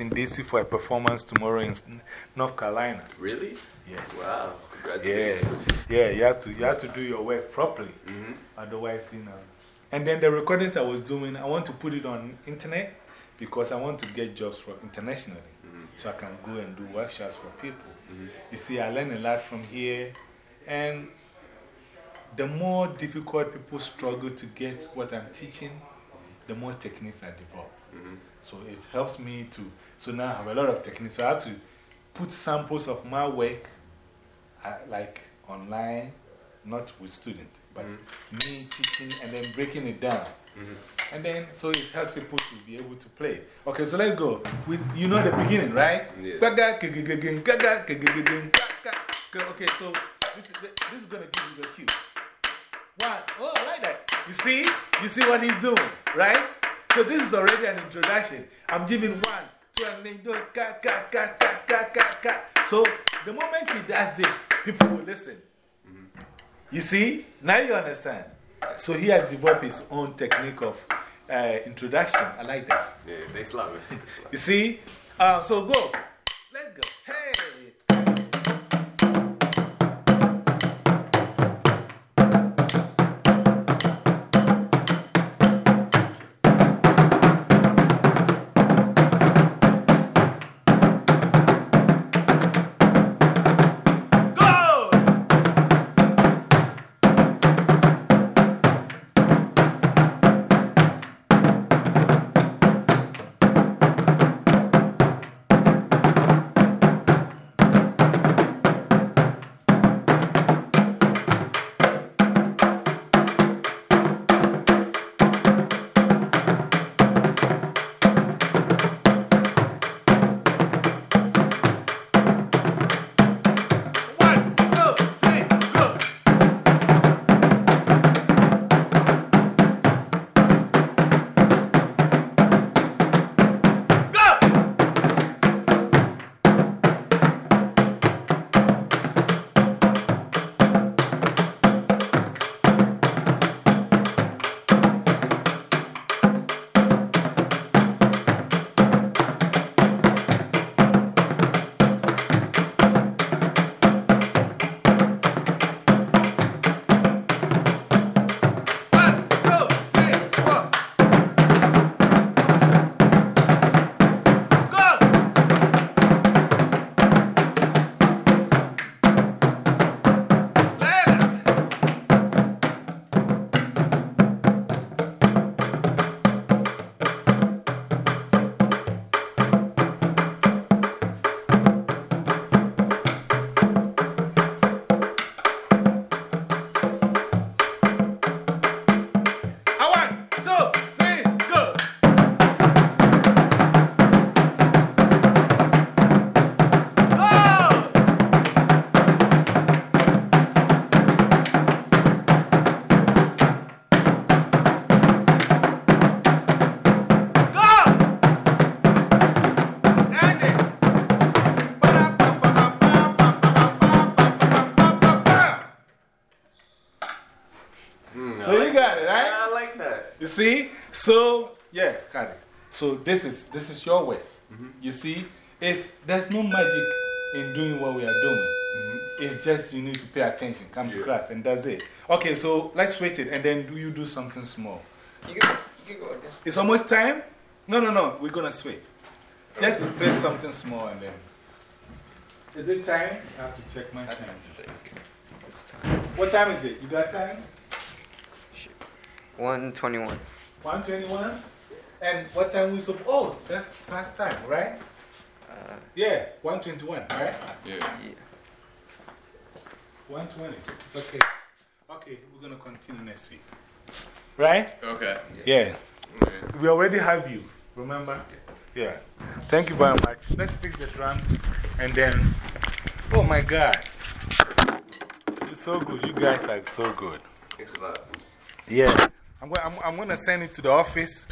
in DC for a performance tomorrow in North Carolina. Really? Yes. Wow. Congratulations. Yeah, yeah you, have to, you have to do your work properly. -hmm. Otherwise, you know. And then the recordings I was doing, I want to put it on internet because I want to get jobs for internationally. -hmm. So I can go and do workshops for people. -hmm. You see, I learned a lot from here. And the more difficult people struggle to get what I'm teaching, the more techniques I develop. -hmm. So it helps me to. So now I have a lot of techniques. So I have to put samples of my work uh, like online, not with students, but -hmm. me teaching and then breaking it down. -hmm. And then, so it helps people to be able to play. Okay, so let's go. With, you know the beginning, right? Yeah. Okay, so this is, this is going to give you the cue. One, oh, I like that. You see? You see what he's doing, right? So this is already an introduction. I'm giving one, two, and then do ka, ka, ka, ka, ka, ka, ka. So the moment he does this, people will listen. -hmm. You see? Now you understand. So he has developed his own technique of uh, introduction. I like that. Yeah, they love it. you see? Uh, so go. Let's go. Hey. see? So, yeah, got it. So, this is, this is your way. -hmm. You see? It's, there's no magic in doing what we are doing. -hmm. It's just you need to pay attention, come to class, and that's it. Okay, so let's switch it, and then do you do something small? You can, you can go again. It's almost time? No, no, no, we're going to switch. Just play something small and then. Is it time? I have to check my time. What time is it? You got time? 121. 121? And what time we supposed? Oh, that's past time, right? Uh, yeah, 121, right? Yeah. yeah. 120. It's okay. Okay, we're going to continue next week. Right? Okay. Yeah. yeah. We already have you, remember? Yeah. Thank you very much. Let's fix the drums and then. Oh my God. You're so good. You guys are so good. Thanks a lot. Yeah. I'm, I'm, I'm going to send it to the office